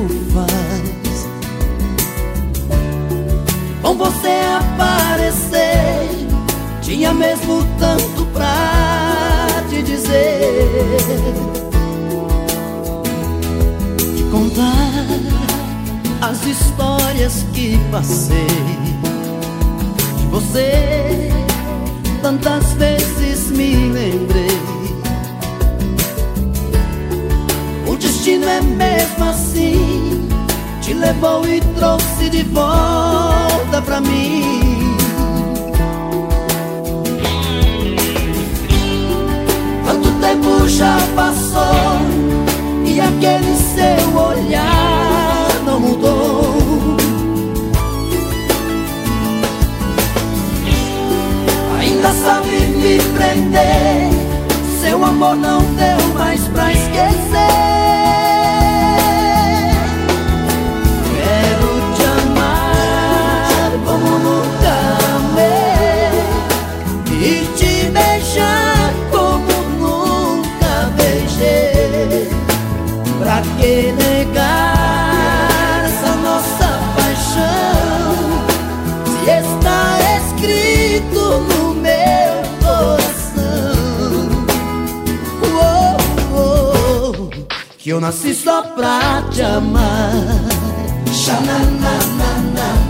tempo faz. Com você aparecer, tinha mesmo tanto pra te dizer. Te contar as histórias que passei você tantas vezes me lembrei. O destino é mesmo levou e trouxe de volta pra mim. Quanto tempo já passou e aquele seu olhar não mudou. ainda sabe me prender. Seu amor não deu mais pra esquecer. Que negar essa nossa paixão? Se está escrito no que eu nasci só pra te amar. Xananana.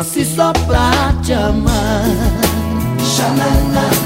nasci só pra te amar. Xananana.